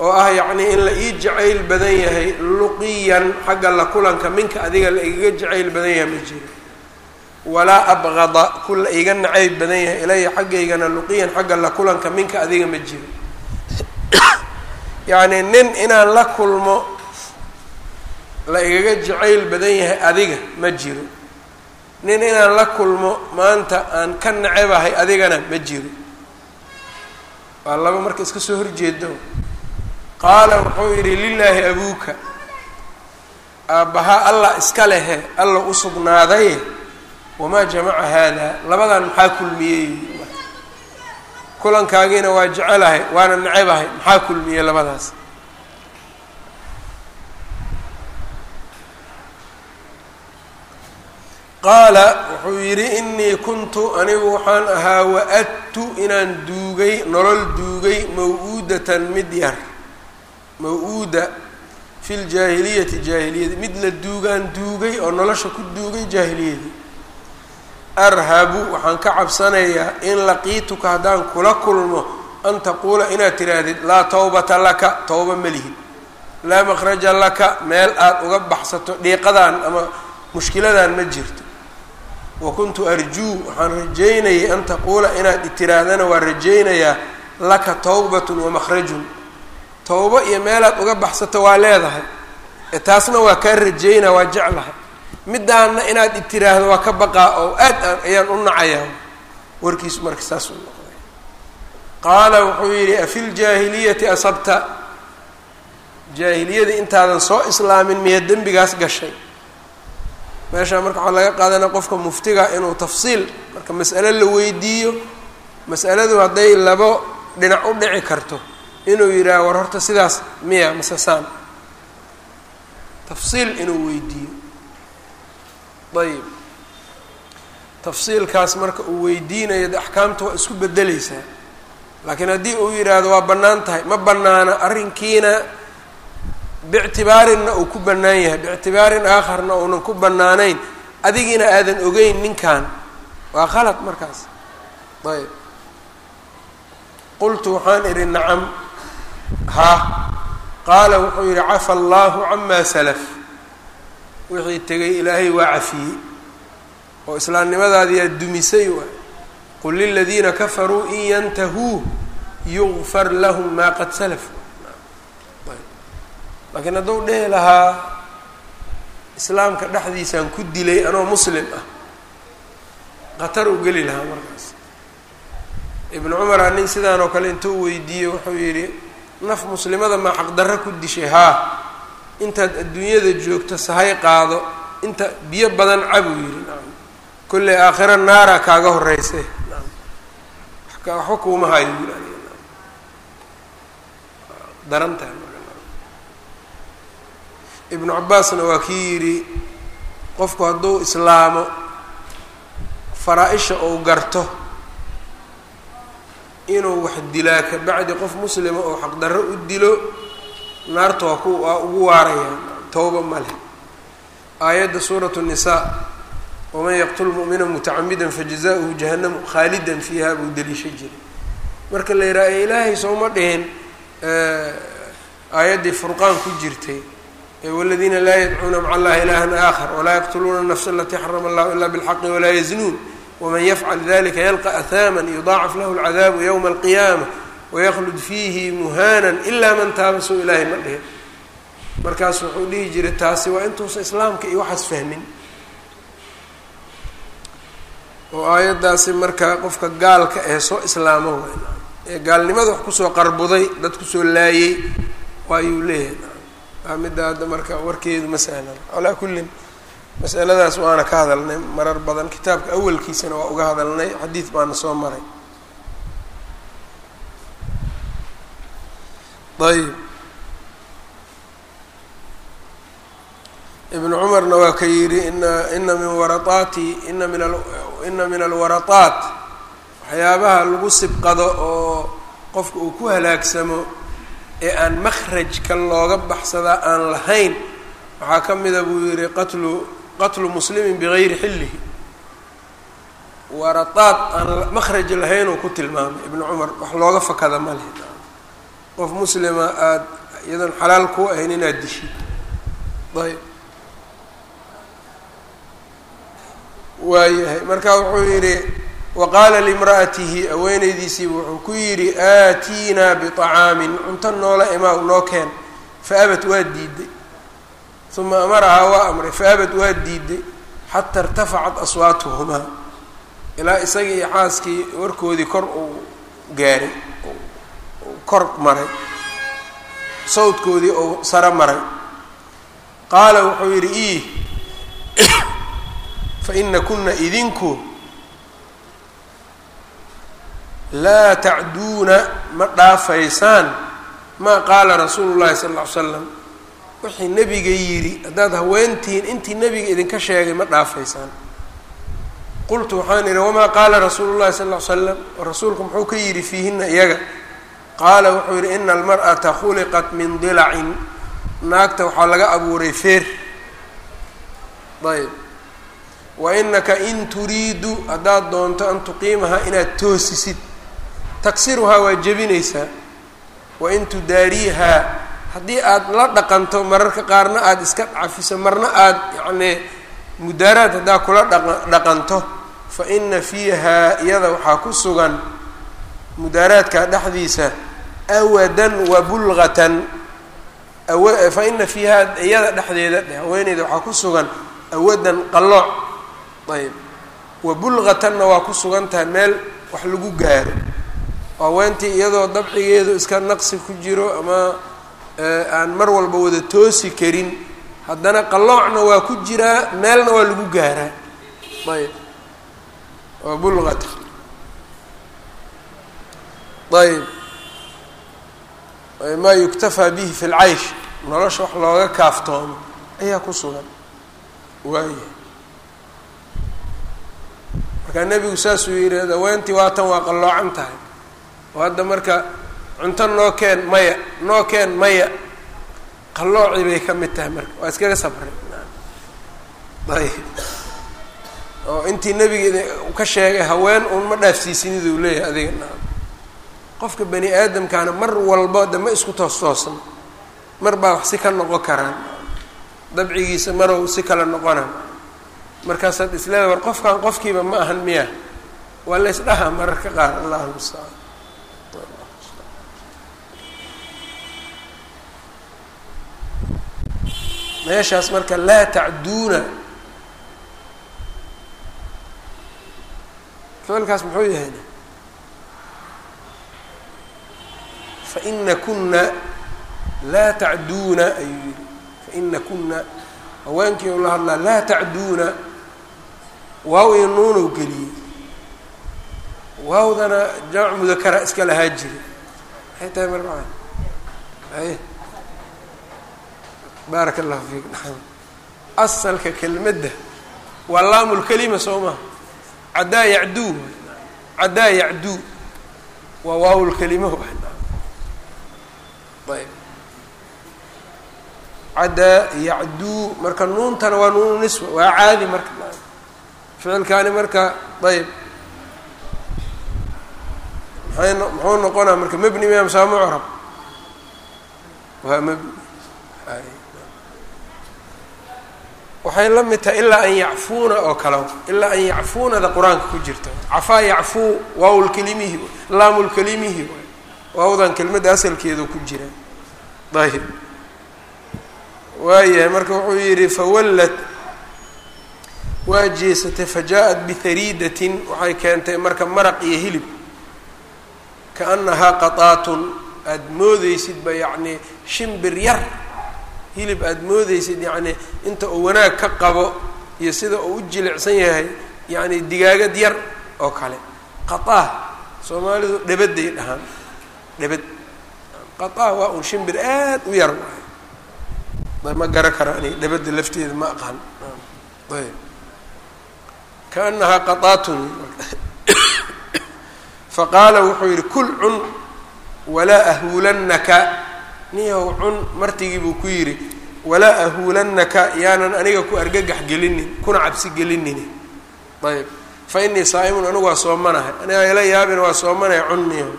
oo ah yacnii in la ii jacayl badan yahay luqiyan xagga la kulanka minka adiga la igaga jacayl badan yahay ma jiro walaa abqada ku la iga nacayb badan yahay ilaya xaggaygana luqiyan xagga la kulanka minka adiga ma jiro yacnii nin inaan la kulmo la igaga jacayl badan yahay adiga ma jiro. Nin inaan la kulmo maanta aan ka nacebahay adigana ma jiro. Waa laba marka iska soo horjeedo. Qaala wuxuu yidhi lilaahi abuuka aabbahaa allah iska lehe alla u sugnaaday wamaa jamaca haadaa labadan maxaa kulmiyey kulankaagiina waa jecelahay waana nacebahay maxaa kulmiyey labadaas? Qaala wuxuu yidhi inii kuntu anigu waxaan ahaa wa-adtu inaan duugay nolol duugay maw-uudatan mid yar. Maw-uuda fi ljaahiliyati jaahiliyadi mid la duugaan duugay oo nolosha ku duugay jaahiliyadii arhabu waxaan ka cabsanayaa in laqiituka haddaan kula kulmo an taquula inaad tidhaahdid laa tawbata laka towba ma lihid laa makhraja laka meel aada uga baxsato dhiiqadan ama mushkiladan ma jirto. Wa kuntu arjuu waxaan rajaynayay an taquula inaad itiraahdana waa rajaynayaa laka tawbatun wamakhrajun tawbo iyo meelaad uga baxsato waa leedahay ee taasna waa kaa rajaynaa waa jeclahay middaanna inaad itiraahdo waa ka baqaa oo aad aan ayaan u nacayaa. Warkiisu marka saasuu noqday. Qaala wuxuu yidhi afi ljaahiliyati asabta? Jaahiliyadii intaadan soo islaamin miya dembigaas gashay. Meeshaa marka waxaa laga qaadanaya qofka muftiga inuu tafsiil marka mas'alo la weydiiyo mas'aladu hadday labo dhinac u dhici karto inuu yidhaaha war horta sidaas miya masesaan tafsiil inuu weydiiyo ayib tafsiilkaas marka uu weydiinayo de axkaamta waa isku bedeleysaa laakiin haddii uu yidhaahdo waa bannaan tahay ma bannaana arrinkiina bictibaarinna uu ku bannaan yahay. Biictibaarin aakharna uunan ku bannaanayn adigiina aadan ogeyn ninkan waa qalad markaas. Ayb. Qultu waxaan idhi nacam. Ha. Qaala wuxuu yidhi cafa allaahu camaa salaf wixii tegay ilaahay waa cafiyey oo islaamnimadaadii aad dumisay waay. qul liladiina kafaruu in yantahuu yugfar lahum maa qad salaf. Laakiin hadduu dhehi lahaa islaamka dhexdiisaan ku dilay anoo muslim ah khatar u geli lahaa markaas. Ibnu cumar a nin sidaan oo kale intuu weydiiyey wuxuu yidhi naf muslimada maa xaqdarro ku dishay haa intaad adduunyada joogto sahay qaado inta biyo badan cabuu yidhi kolley aakhira naara kaaga horeyse waxba kuuma hayo yii aniga naam. Daran tahay ibnu cabaasna waa kii yidhi qofku hadduu islaamo faraa-isha uu garto inuu wax dilaa ka bacdi qof muslima oo xaqdarro u dilo naartu waa ku waa ugu waarayaan. Towba maleh aayadda suuratu nisaa waman yaqtul mu'mina mutacamidan fajazauhu jahannamu khaalidan fiiha buu deliisha jiray. Marka la yidhaha ee ilaahay sooma dhihin aayaddii furqaan ku jirtay waladiina laa yadcuuna maca allahi ilahan aakhar walaa yaqtuluuna nafsa alatii xarama allahu ila bilxaqi walaa yaznuun waman yafcal dalika yalqa ahaaman yudaacaf lahu alcadaabu yowma alqiyaama waykhlud fiihi muhaana ila man taaba soo ilaahay ma dhihin markaas wuxuu dhihi jiray taasi waa intuusa islaamka iyo waxaas fahmin oo aayaddaasi markaa qofka gaalka ee soo islaamo ee gaalnimada wax ku soo qarbuday dad ku soo laayey waayuu leeyahay waa midda hadda marka warkeedu ma sahlan calaa kullin masaladaas waana ka hadalnay marar badan kitaabka awalkiisana waa uga hadalnay xadiid baana soo maray ayb. Ibnu cumarna waa ka yidhi ina ina min waraaati ina min ina min alwaraaat waxyaabaha lagu sibqado oo qofka uu ku halaagsamo ee aan makhrajka looga baxsadaa aan lahayn waxaa ka mida buu yihi qatlu qatlu muslimin bigayri xillihi. Warataad aan makhraj lahayn uu ku tilmaamay. Ibnu cumar wax looga fakada ma leh qof muslima aada iyadoon xalaal kuu ahayn inaad dishid ayb. Waayahay. Marka wuxuu yidhi waqaala limra'atihi haweenaydiisiiba wuxuu ku yidhi aatiinaa biطacaamin cunto noola imaa noo keen. Faabad waa diiday uma amarahaa waa amray. Faabad waa diiday xata irtafacat aswaatuhumaa. Ilaa isagii iyo xaaskii warkoodii kor uu gaaray kor maray sawdkoodii uu saro maray. Qaala wuxuu yidhi ii fa ina kuna idinku laa tacduuna ma dhaafaysaan maa qaala rasuulu llahi sala alla ly slam wixii nebiga yidhi haddaad haweentiin intii nebiga idinka sheegay ma dhaafaysaan. Qultu waxaan idhi wamaa qaala rasuulu llahi sala ll ly slam rasuulku muxuu ka yidhi fiihina iyaga qaala wuxuu yidhi ina almar'ata khuliqat min dilacin. Naagta waxaa laga abuuray feer. Ayb. Wa inaka in turiidu haddaad doonto an tuqiimahaa inaad toosisid. Taksiruhaa waa jebinaysaa. Wa in tudaariihaa haddii aad la dhaqanto mararka qaarna aada iska cafiso marna aada yacnii mudaaraad haddaa kula dhaqa dhaqanto. Fa ina fiiha iyada waxaa ku sugan mudaaraadka dhexdiisa awadan wa bulgatan fa ina fiiha iyada dhexdeeda haweeneyda waxaa ku sugan awadan qallooc ayb. Wa bulgatanna waa ku sugan tahay meel wax lagu gaaro. Haweentii iyadoo dabcigeedu iska naqsi ku jiro ama aan mar walba wada toosi karin. Haddana qalloocna waa ku jiraa meelna waa lagu gaaraa. Ayb. Waa bulgata ayb maa yuktafaa bihi fi lcaysh nolosha wax looga kaaftoomo ayaa ku sugan. Waaya markaa nebigu saasuu yihi haweentii waatan waa qalloocan tahay. Oo hadda marka cunto noo keen maya noo keen maya. Qalloocii bay ka mid tahay marka. Waa iskaga sabray. Ayb oo intii nebiga ka sheegay haween uun ma dhaafsiisiniduu leeyahay adiga qofka bani aadamkaana mar walba de ma isku toos toosan. Mar baa wax si ka noqon karaan. Dabcigiisa marow si kale noqona. Markaasaad isleedahay war qofkan qofkiiba ma ahan miya waa la ysdhahaa mararka qaar allahu mustacaan meeshaas marka laa tacduuna. Ficilkaas muxuu yahay faina kuna laa tacduuna ayuu yihi faina kuna haweenkii u la hadlaa laa tacduuna waaw iyo nuunow geliyey waawdana jamc mudakara iska lahaa jira maxay tahay marmaa ay baaraka allahu fiik asalka kelmadda waa laamulkelima soo maha yacduu caddaa yacduu waa waawlkelima ayb. Caddaa yacduu marka nuuntana waa nuunu niswa waa caadi marka. Ficilkaani marka ayb. Maay muxuu noqonaa marka mebni miya masaa mucrab waa mebni waxay la mid tahay ilaa an yacfuuna oo kale ilaa an yacfuunada qur'aanka ku jirta. Cafaa yacfuu waawlkelimihi laamulkelimihi waawdan kelmadda asalkeedu ku jira ayb. Waayahay marka wuxuu yidhi fawallad waa jeesatay fajaa-at bihariidatin waxay keentay marka maraq iyo hilib. Kaanahaa qataatun aada moodeysidba yacnii shimbir yar. Hilib aada moodeysid yacnii inta uu wanaag ka qabo iyo sida uu u jilicsan yahay yacni digaagad yar oo kale. Qataa soomaalidu dhebaday dhahaan dhebad qataa waa un shimbir aad u yar. Ma gara kara ani dhebadda lafteeda ma aqaan. Ayb. Kaanahaa qataatun. Faqaala wuxuu yidhi kul cun walaa ahuulannaka. Niyow cun martigii buu ku yidhi walaa ahuulannaka yaanan aniga ku argagax gelinin kuna cabsi gelinin. Ayb. Fa inii saa'imun anigu waa soomanahay aniga ila yaabin waa soomanahay cun niyow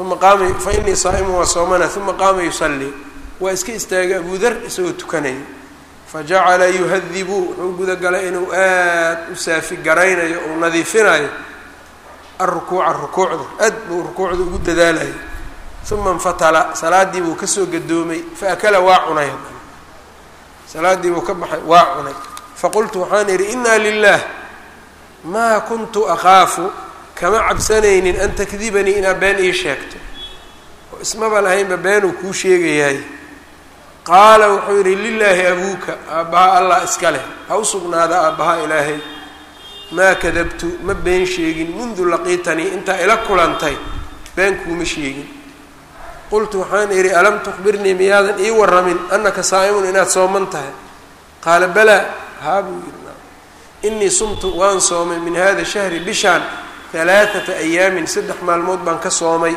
uma qaama fa inii saa'imun waa soomanahay uma qaama yusallii waa iska istaagay abudar isagoo tukanaya fajacala yuhadibu wuxuu gudagalay inuu aad u saafi garaynayo uu nadiifinayo alrukuuca rukuucda aad buu rukuucda ugu dadaalayay uma infatala. Salaadii buu ka soo gadoomay. Faakala waa cunay. Salaadii buu ka baxay waa cunay. Faqultu waxaan idhi inaa lilah maa kuntu akhaafu kama cabsanaynin an takdibanii inaa been ii sheegto. Oo ismaba lahaynba beenuu kuu sheegayaay qaala wuxuu yidhi lilaahi abuuka aabbaha allah iska leh ha u sugnaada aabbaha ilaahay. Maa kadabtu ma been sheegin mundu laqiitanii intaa ila kulantay been kuuma sheegin. Qultu waxaan idhi alam tukhbirnii miyaadan ii warramin annaka saa'imun inaad sooman tahay. Qaala balaa haa buu yidhi inii sumtu waan soomay min hada shahri bishaan halaathata ayaamin saddex maalmood baan ka soomay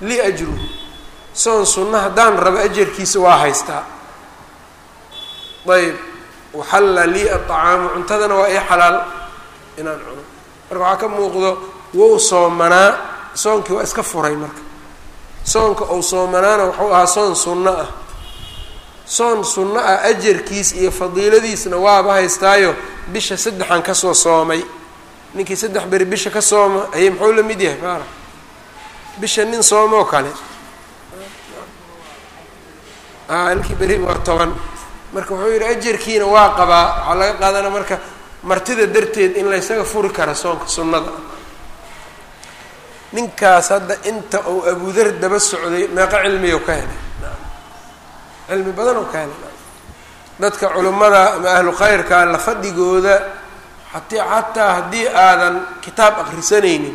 li ajruhu soon sunna haddaan rabo ajarkiisa waa haystaa. Ayb waxalla lii aطacaamu cuntadana waa ii xalaal inaan cuno. Marka waxaa ka muuqdo wou soomanaa soonkii waa iska furay marka. Soonka ou soomanaana wuxuu ahaa soon sunno ah. Soon sunno ah ajarkiis iyo fadiiladiisna waaba haystaayo bisha saddexan ka soo soomay ninkii saddex beri bisha ka sooma ayay muxuu la mid yahay faara bisha nin soomoo kale. Halkii beri waa toban. Marka wuxuu yidhi ajarkiina waa qabaa. Waxaa laga qaadana marka martida darteed in laysaga furi kara soonka sunnada. Ninkaas hadda inta uu abudar daba socday meeqo cilmiyo ka helay. Cilmi badan oo ka helay. Dadka culimmada ama ahlu khayrka la fadhigooda ati xataa haddii aadan kitaab akrisanaynin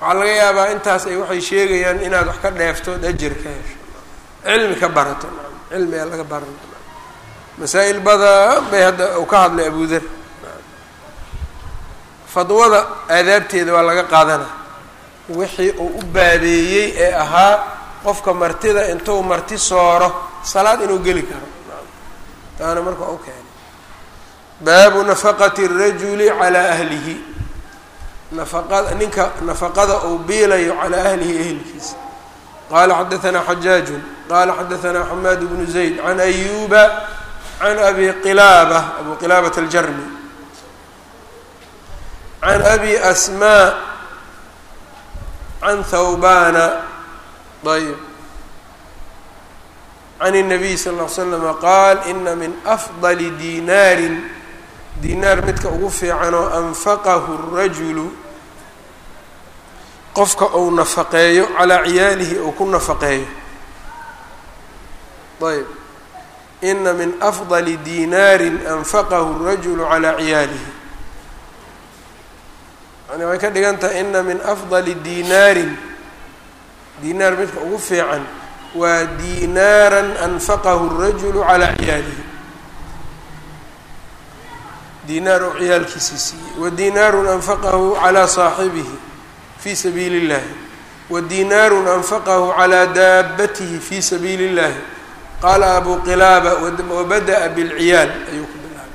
waxaa laga yaabaa intaas ay waxay sheegayaan inaad wax ka dheeftood ajar ka hesho. Cilmi ka barato cilmiga laga baran. Masaa-il badan bay hadda uu ka hadlay abudar fadwada aadaabteeda waa laga qaadana wixii uu u baabeeyey ee ahaa qofka martida intuu marti sooro salaad inuu geli karo. Taana marka u baabu nafaqati الrajuli calaa ahlihi nafaqada ninka nafaqada uu biilayo calaa ahlihi ehelkiisa qala xadaثna xajaaju qala xadaثna xamaad bnu zayd can ayuba can abi qilaaba abu qilaabat aljarmi can abi asma can thawbana ayb can الnabiy sal ll l slama qaal ina min afضali dinaarin dinaar midka ugu fiicanoo anfaqahu rajulu qofka uu nafaqeeyo calaa ciyaalihi uu ku nafaqeeyo. Ayb ina min afdali dinaarin anfaqahu rajulu calaa ciyaalihi. Yani waxay ka dhigan tahay ina min afdali dinaarin dinaar midka ugu fiican waa dinaaran anfaqahu rajulu calaa ciyaalihi dinaar oo ciyaalkiisii siiyey wadinaarun anfaqahu calaa saaxibihi fi sabiili اllahi wadinaarun anfaqahu calaa daabatihi fi sabiili اllahi qaala abu qilaaba wabada'a bilciyaal ayuu ku bilaabay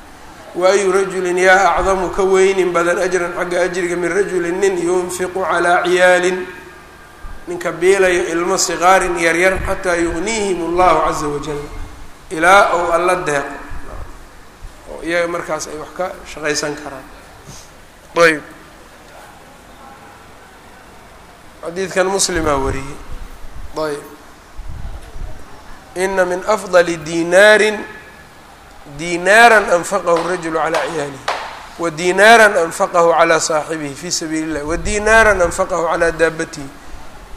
waayu rajulin yaa acdamu ka weynin badan ajran xagga ajriga min rajulin nin yunfiqu calaa ciyaalin ninka biilayo ilmo siqaarin yaryar xataa yugniihim allahu caza wajal ilaa ou alla deeqo oo iyaga markaas ay wax ka shaqaysan karaan. Ayb xadiidkan muslimaa wariyey. Ayb ina min afضali dinaarin dinaaran anfaqahu rajulu calaa ciyaalihi wa dinaaran anfaqahu calaa saaxibihi fi sabiili اllah wa dinaaran anfaqahu calaa daabatihi.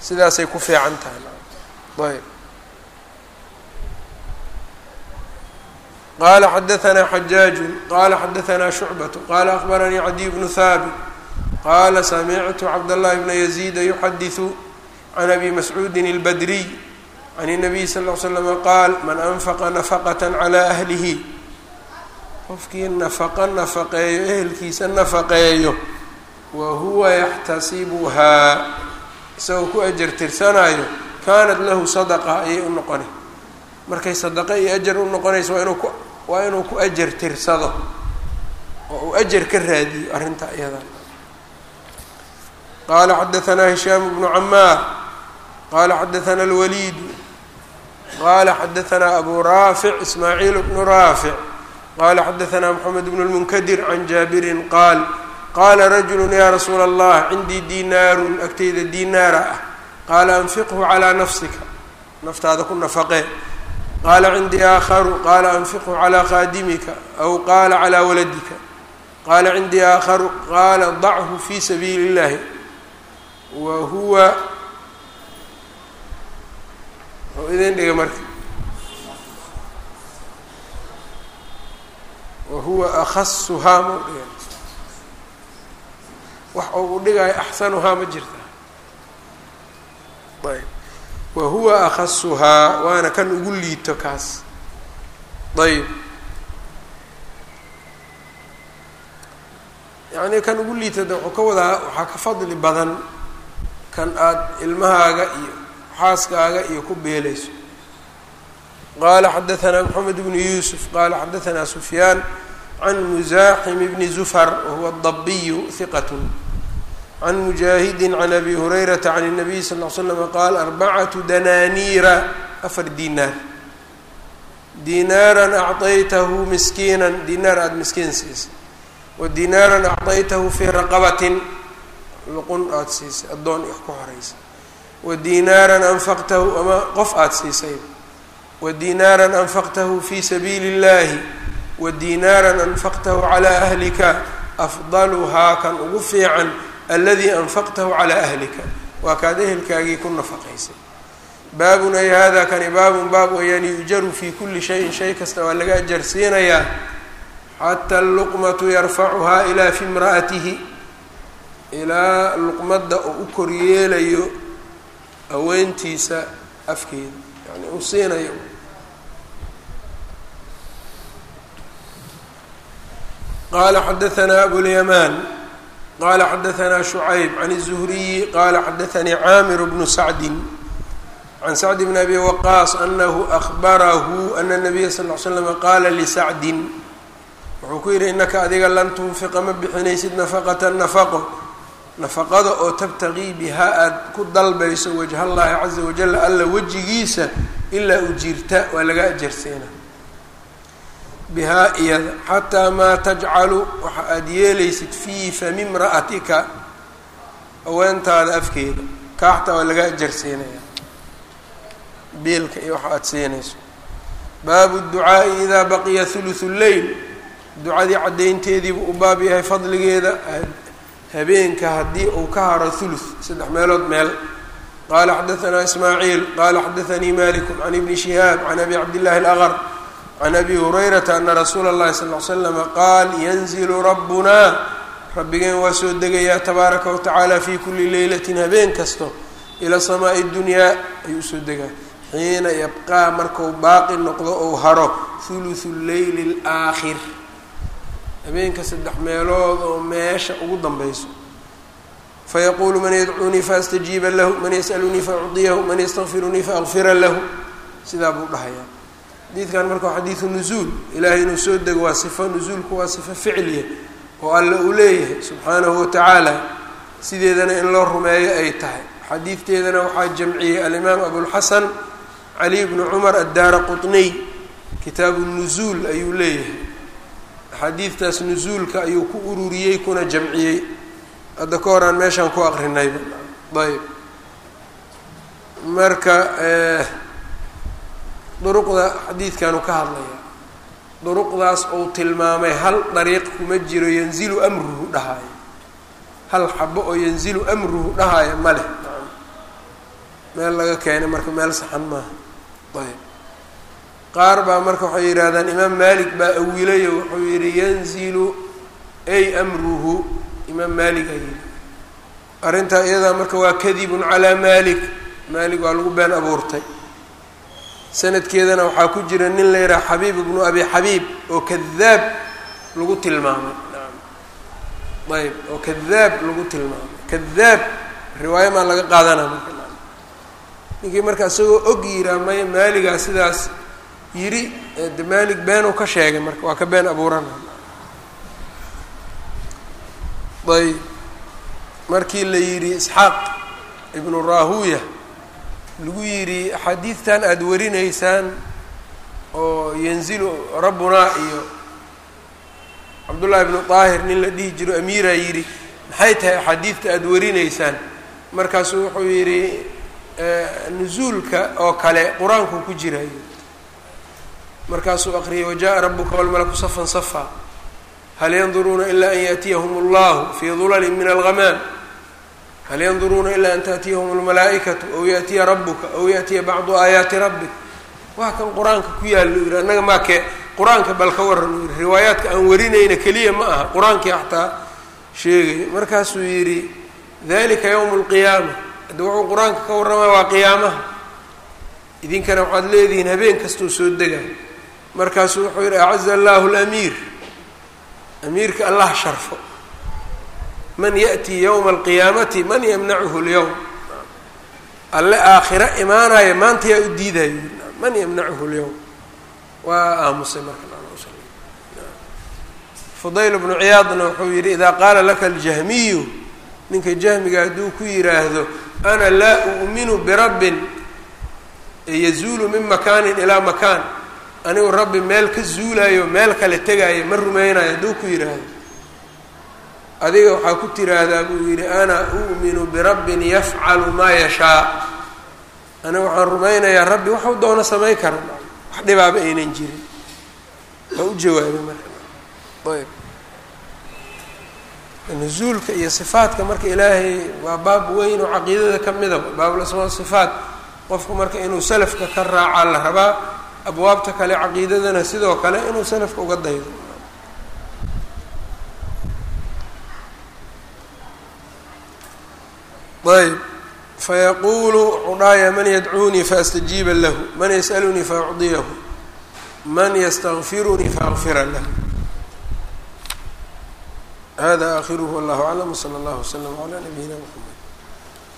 Sidaasay ku fiican tahay. Ayb qala xadaثna xajaaju qala xadaثna shucbaة qala akbaranii cadiy bnu haabit qala samictu cabdالlahi bna yaziida yuxadiثu can abi mascuudi اlbadriy can الnabiy sal ll l slama qaal man anfaqa nafaqaة calى ahlihi qofkii nafaqo nafaqeeyo ehelkiisa nafaqeeyo wa huwa yaxtasibuhaa isagoo ku ajar tirsanayo kaanat lahu sadaqa ayay u noqonay markay sadaqo iyo ajar u noqonayso waa inuu ku waa inuu ku ajar tirsado oo uu ajar ka raadiyo arrinta iyadan qaala xadaanaa hishaam bnu camaar qaala xadaanaa alwaliidu qaala xadaanaa abu raafic ismaaciil bnu raafic qaala xadaanaa moxamed bnu lmunkadir can jaabirin qaal qaala rajulu yaa rasuula allah cindii diinaarun agtayda diinaara ah qaala anfiqhu calaa nafsika naftaada ku nafaqee qaala cindii aakharu qaala anfiqu calaa qaadimika aw qaala calaa waladika qaala cindii aakharu qaala dachu fi sabiili illahi wa huwa idin dhiga marka wa huwa akasuhaa mau dhiga wax ou dhigaayo axsanuhaa ma jirta ayb wa huwa akhasuhaa waana kan ugu liito kaas. Ayb yacnii kan ugu liita de wuxuu ka wadaa waxaa ka fadli badan kan aad ilmahaaga iyo xaaskaaga iyo ku beelayso. Qaala xadaanaa moxamed bnu yuusuf qaala xadaanaa sufyaan can musaaxim bni zufar wahuwa dabiyu hiqat can mujaahidi can abi hurayrata can الnabiy sal ll slm qaal arbacatu danaaniira afar dinaar dinaaran acطaytahu miskiinan dinaar aada miskiin siisay wa dinaaran acطaytahu fii raqabatin luqun aada siisay addoon wax ku horeysa wa dinaaran anfaqtahu ama qof aada siisay wa dinaaran anfaqtahu fii sabiili اllahi wa dinaaran anfaqtahu calaa ahlika afdaluhaa kan ugu fiican aladii anfaqtahu calaa ahlika. Waa kaad ehelkaagii ku nafaqaysay. Baabun ay hada kani baabun baab weyaan yujaru fii kulli shayin shay kasta waa laga ajarsiinayaa xata luqmatu yarfacuhaa ilaa fi imra'atihi. Ilaa luqmadda uu u koryeelayo haweentiisa afkeeda yani uu siinayo. Qala xadaanaa abulyamaan qala xadaanaa shucayb can الzuhriyi qala xadaanii caamir bnu sacdin can sacd bn abi waqaas anahu ahbarahu ana nabiya sal l slam qaala lisacdin wuxuu ku yidhi inaka adiga lan tunfiqa ma bixinaysid nafaqata nafaqo nafaqada oo tabtaqii bihaa aada ku dalbayso wajha llahi caza wajal alla wejigiisa ilaa ujirta waa laga ajarseena bihaa iyada xataa maa tajcalu waxa aada yeelaysid fii fami mra'atika haweentaada afkeeda. Kaa xataa waa laga ajarseenaya biilka iyo waxa aada siinayso baabu ducaa'i idaa baqiya huluthu lleyl ducadii caddaynteediibuu u baab yahay fadligeeda. Habeenka haddii uu ka haro thuluth saddex meelood meel. Qaala xadaanaa ismaaciil qaala xadaanii maliku can ibni shihaab can abi cabdillahi alaqr can abi hurayrata ana rasuula اllahi sal l slama qaal yanzilu rabbunaa rabbigeen waa soo degayaa tabaaraka watacaala fi kuli leylatin habeen kasto ila samaa'i dunyaa ayuu u soo degaa xiina yabqaa marku baaqi noqdo ou haro huluthu leyli اlaakhir habeenka saddex meelood oo meesha ugu danbeyso fayaquulu man yadcuunii faastajiiba lahu man yas'alunii faacdiyahu man yastakfirunii faakfira lahu sidaa buu dhahayaa xadiidkan marka waa xadiidu nuzuul. Ilaahay inuu soo dego waa sifo nuzuulku waa sifo ficliya oo alle uu leeyahay subxaanahu watacaala sideedana in loo rumeeyo ay tahay. Xadiidteedana waxaa jamciyey alimaam abulxasan cali bnu cumar addaara qutniy kitaabu nuzuul ayuu leeyahay. Axaadiidtaas nuzuulka ayuu ku ururiyey kuna jamciyey. Hadda ka horaan meeshaan ku aqrinayba. Ayb marka duruqda xadiidkanu ka hadlaya. Duruqdaas uu tilmaamay hal dariiq kuma jiro yanzilu amruhu dhahaayo hal xabo oo yanzilu amruhu dhahaayo ma leh. Meel laga keenay marka meel saxan maaha ayb. Qaar baa marka waxay yidhahdaan imaam malik baa awilayo wuxuu yidhi yanzilu ay amruhu. Imaam malik a yidhi. Arrintaa iyadaa marka waa kadibun calaa malik malik waa lagu been abuurtay sanadkeedana waxaa ku jira nin la yidhaha xabiib ibnu abi xabiib oo kadaab lagu tilmaamay. Ayb oo kadaab lagu tilmaamay. Kadaab riwaayo maa laga qaadanaa marka ninkii marka isagoo og yiraa maya maaligaa sidaas yidhi de maalig beenuu ka sheegay marka waa ka been abuurana ayb markii la yidhi isxaaq ibnu rahuya lagu yidhi axaadiidtan aada warinaysaan oo yanzilu rabbunaa iyo cabdullaahi ibnu daahir nin la dhihi jiro amiiraa yidhi maxay tahay axaadiidta aada warinaysaan markaasuu wuxuu yidhi nuzuulka oo kale qur-aanku ku jirayo markaasuu aqriyay wajaءa rabuka walmalaku safan safa hal yanduruuna ilaa an yaأtiyahum اllahu fii dulali min algamaam hal yanduruuna ilaa an taأtiyahum اlmalaa'ikatu aw yaأtiya rabuka aw yaأtiya bacdu aayaati rabbik waa kan qur-aanka ku yaalla u yihi annaga maa kee qur-aanka bal ka waran u yihi riwaayaadka aan warinayna keliya ma aha qur-aankii xataa sheegaya markaasuu yidhi dalika ywm اlqiyaama hadda wuxuu qur-aanka ka warramaya waa qiyaamaha idinkana waxaad leedihiin habeen kastuu soo degaa markaasuu wuxuu yidhi acaza allahu lamiir amiirka allah sharfo man yaأtii ywma alqiyaamati man yamnachu lyowm alle aakhiro imaanaya maanta yaa u diidayo man yamnachu lyowm waa aamusay marka fudayl bnu ciyaadna wuxuu yidhi idaa qaala laka aljahmiyu ninka jahmiga hadduu ku yidhaahdo ana laa u'minu birabbin yazuulu min makaanin ilaa makaan anigu rabbi meel ka zuulayo meel kale tegaayo ma rumaynayo hadduu ku yidhaahdo adiga waxaa ku tiraahdaa buu yidhi ana u'minu birabbin yafcalu maa yashaa. Aniga waxaan rumaynayaa rabbi waxu doono samayn kara wax dhibaaba aynan jirin. Waa u jawaabay marka. Ayb. Nuzuulka iyo sifaadka marka ilaahay waa baab weyn oo caqiidada ka mida baabul asmaa sifaat qofku marka inuu salafka ka raacaa la rabaa abwaabta kale caqiidadana sidoo kale inuu salafka uga daydo ayb. Fayaquulu cudhaaya man yadcuunii faastajiiba lahu man yas'alunii faacdiyahu man ystakfirunii faakfira lah hada akhiruhu wallahu aclam wsala allahu wslam calaa nabiyina mxamed